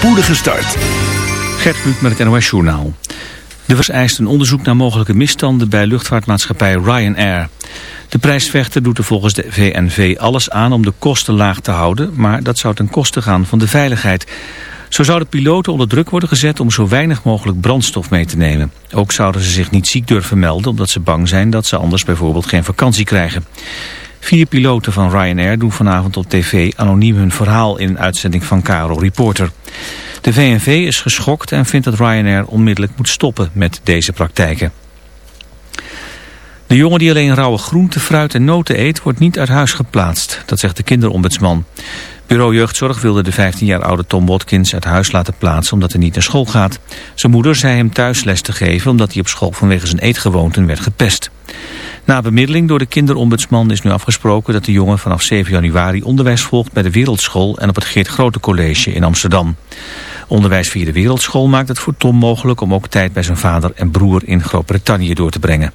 spoedige start. Gert Kluk met het NOS Journaal. De was eist een onderzoek naar mogelijke misstanden bij luchtvaartmaatschappij Ryanair. De prijsvechter doet er volgens de VNV alles aan om de kosten laag te houden, maar dat zou ten koste gaan van de veiligheid. Zo zouden piloten onder druk worden gezet om zo weinig mogelijk brandstof mee te nemen. Ook zouden ze zich niet ziek durven melden omdat ze bang zijn dat ze anders bijvoorbeeld geen vakantie krijgen. Vier piloten van Ryanair doen vanavond op tv anoniem hun verhaal in een uitzending van Caro Reporter. De VNV is geschokt en vindt dat Ryanair onmiddellijk moet stoppen met deze praktijken. De jongen die alleen rauwe groente, fruit en noten eet, wordt niet uit huis geplaatst. Dat zegt de kinderombudsman. Bureau Jeugdzorg wilde de 15 jaar oude Tom Watkins uit huis laten plaatsen omdat hij niet naar school gaat. Zijn moeder zei hem thuis les te geven omdat hij op school vanwege zijn eetgewoonten werd gepest. Na bemiddeling door de kinderombudsman is nu afgesproken dat de jongen vanaf 7 januari onderwijs volgt bij de Wereldschool en op het Geert Grote College in Amsterdam. Onderwijs via de Wereldschool maakt het voor Tom mogelijk om ook tijd bij zijn vader en broer in Groot-Brittannië door te brengen.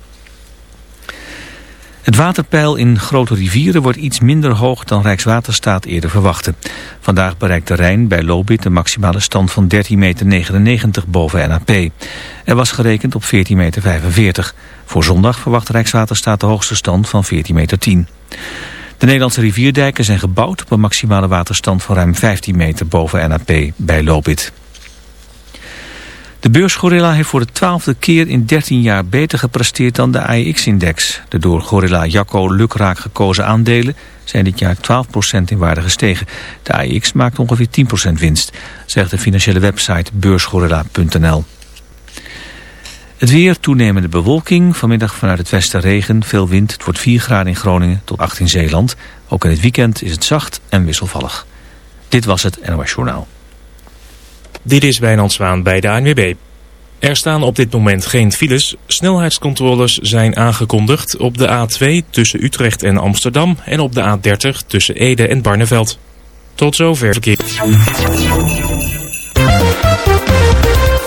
Het waterpeil in grote rivieren wordt iets minder hoog dan Rijkswaterstaat eerder verwachtte. Vandaag bereikt de Rijn bij Lobit een maximale stand van 13,99 meter boven NAP. Er was gerekend op 14,45 meter. Voor zondag verwacht Rijkswaterstaat de hoogste stand van 14,10 meter. De Nederlandse rivierdijken zijn gebouwd op een maximale waterstand van ruim 15 meter boven NAP bij Lobit. De beursgorilla heeft voor de twaalfde keer in 13 jaar beter gepresteerd dan de AEX-index. De door gorilla Jacco lukraak gekozen aandelen zijn dit jaar 12% in waarde gestegen. De AEX maakt ongeveer 10% winst, zegt de financiële website beursgorilla.nl. Het weer, toenemende bewolking, vanmiddag vanuit het westen regen, veel wind. Het wordt 4 graden in Groningen tot 8 in Zeeland. Ook in het weekend is het zacht en wisselvallig. Dit was het NOS Journaal. Dit is Wijnand Zwaan bij de ANWB. Er staan op dit moment geen files. Snelheidscontroles zijn aangekondigd op de A2 tussen Utrecht en Amsterdam... en op de A30 tussen Ede en Barneveld. Tot zover verkeer.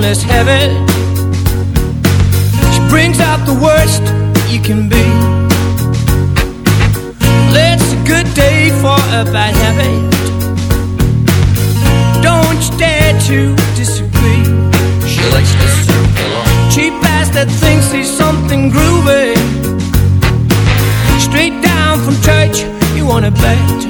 Says, Come on, let's have it. She brings out the worst you can be. It's a good day for a bad habit. Don't you dare to disagree. She likes to circle on. Cheap ass that thinks he's something groovy. Straight down from church, you wanna bet.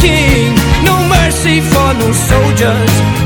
King. No mercy for no soldiers.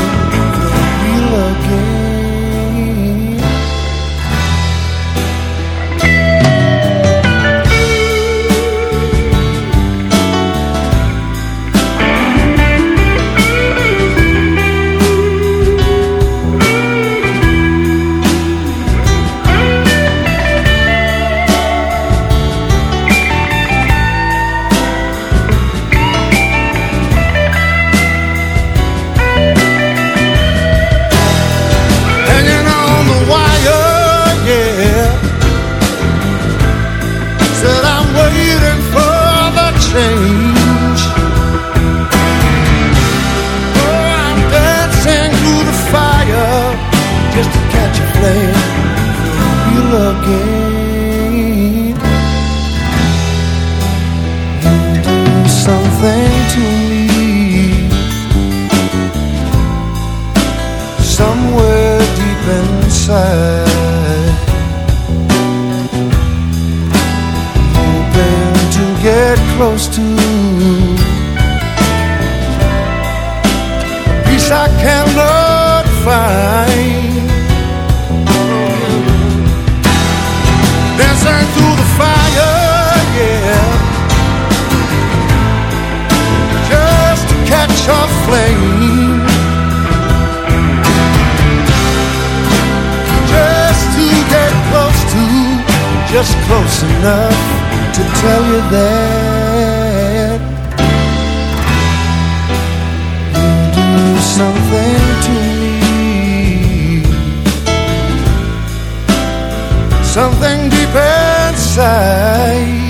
touch a flame. Just to get close to Just close enough to tell you that. You do something to me. Something deep inside.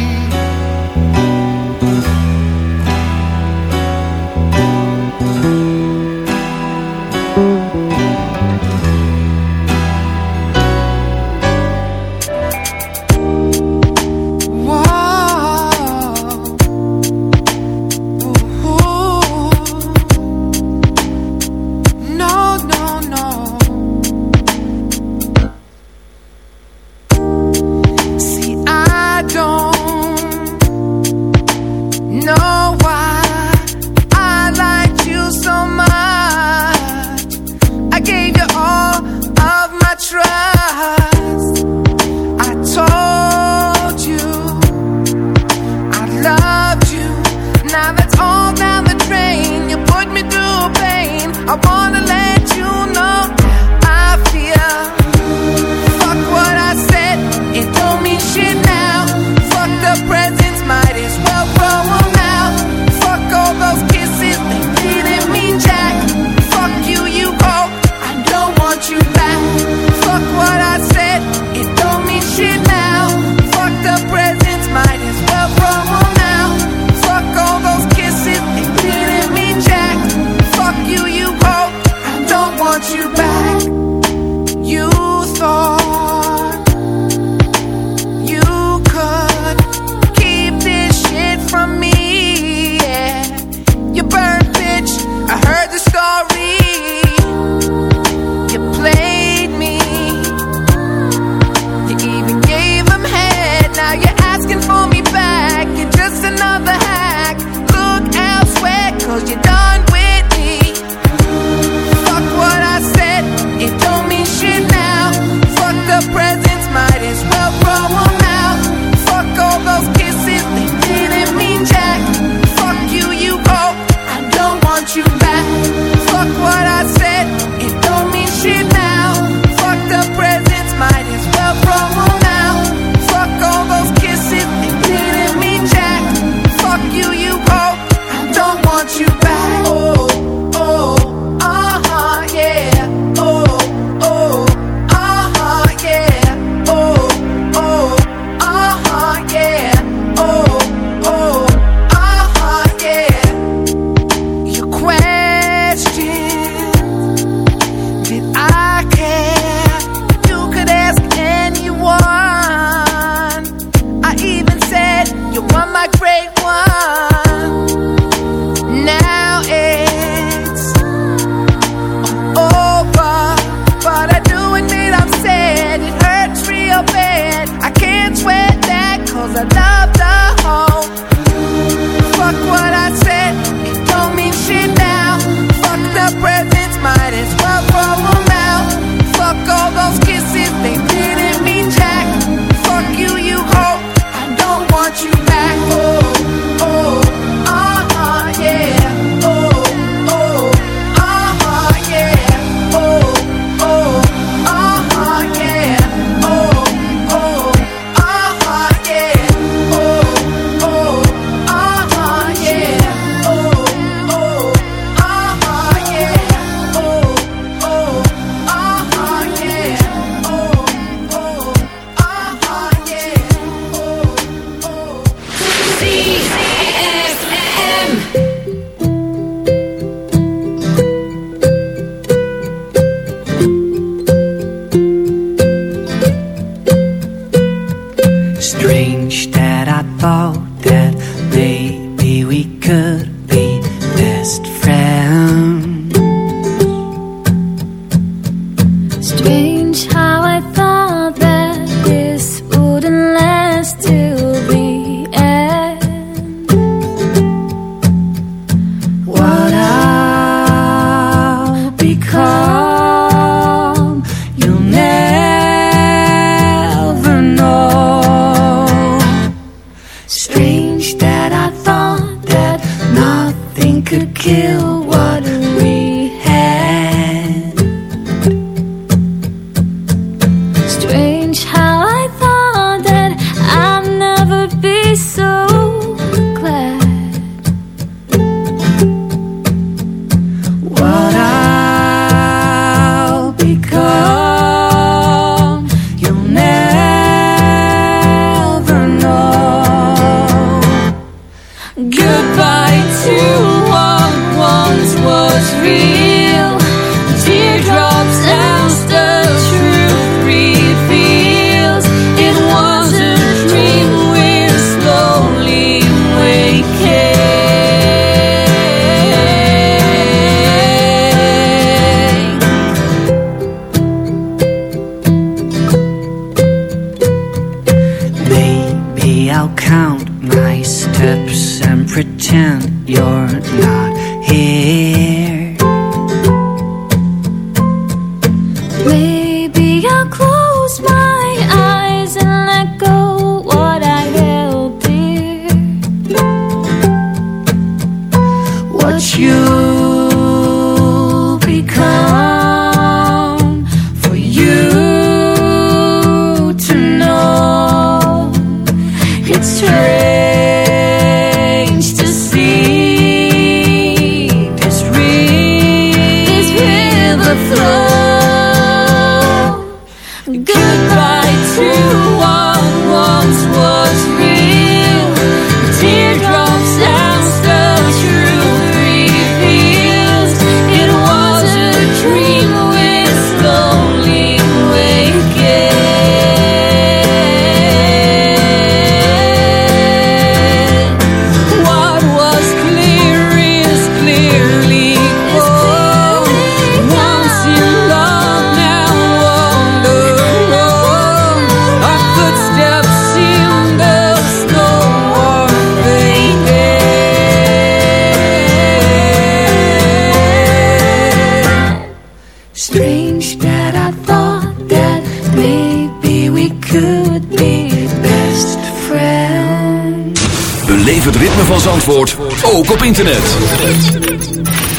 You het ritme van Zandvoort ook op internet.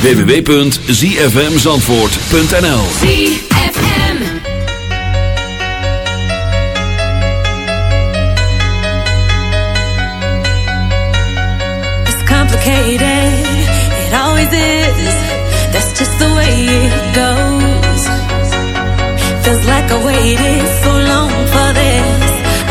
www.zfmzandvoort.nl It's it always is. Way it goes. So long for this. I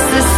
It's the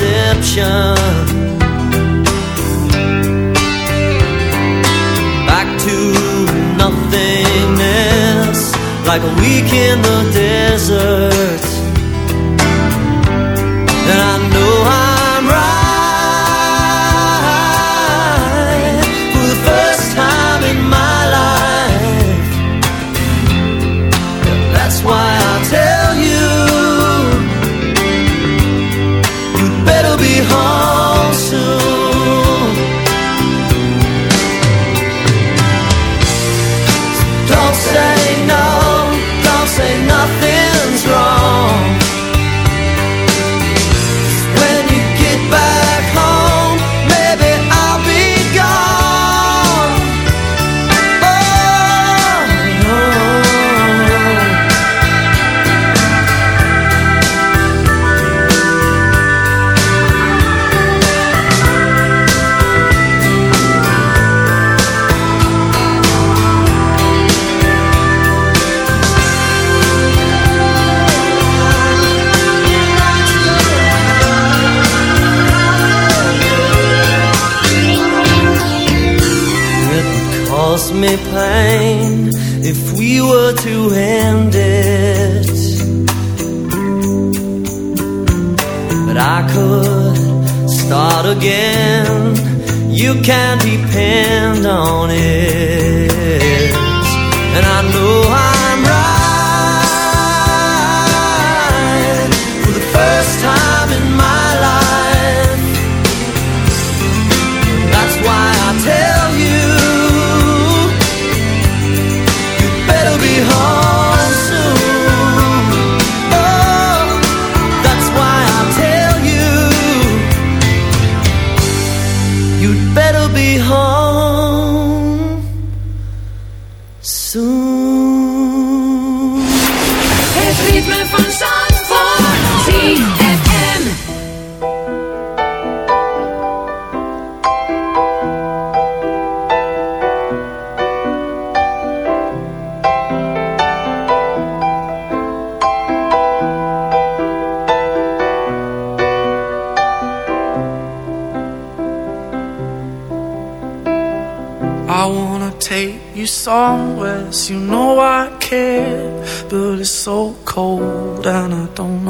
deception. Back to nothingness, like a week in the desert. I wanna take you somewhere, you know I care, but it's so cold and I don't know.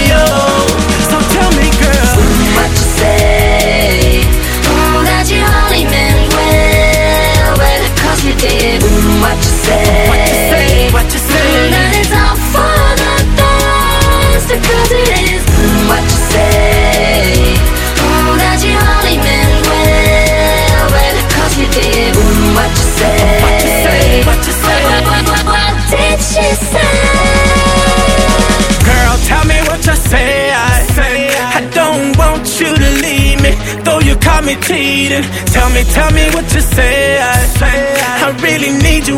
What you say? What you say? What you say? Mm, that it's all for the best, cause it is. Mm, what you say? Mm, that you only meant well, well, cause you did. Mm, what you say? What you say? What you say? What, what, what, what did she say? Girl, tell me what you say. I, I don't want you to leave me, though you caught me cheating. Tell me, tell me what you say. I, I really need you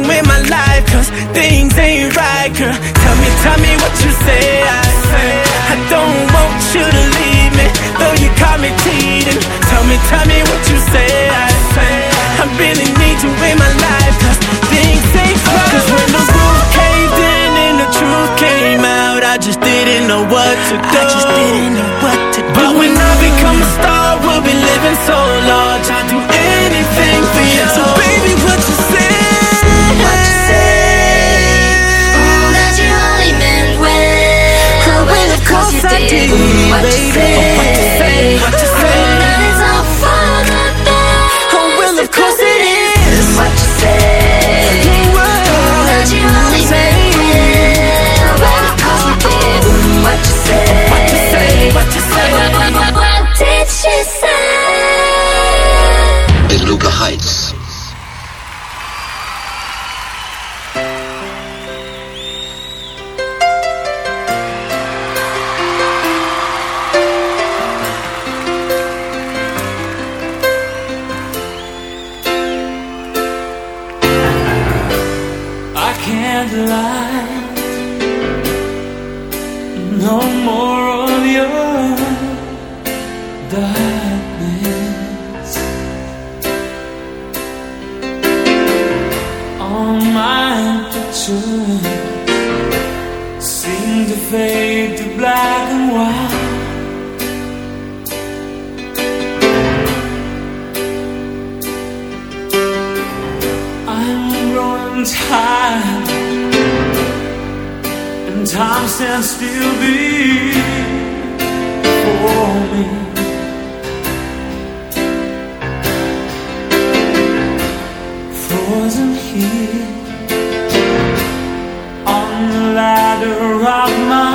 girl. Tell me, tell me what you say. I, say. I don't want you to leave me, though you caught me cheating. Tell me, tell me what you say. I, say. I really need you in my life, cause things ain't right. Cause when the roof caved in and the truth came out, I just didn't know what to do. I just didn't know what to do. But when I become a star, we'll be living so large. I'll do anything for you. So baby, course you I did. did, Mm, what you baby. All my pictures seem to fade to black and white. I'm growing tired, and time stands still before me. Here. On the ladder of my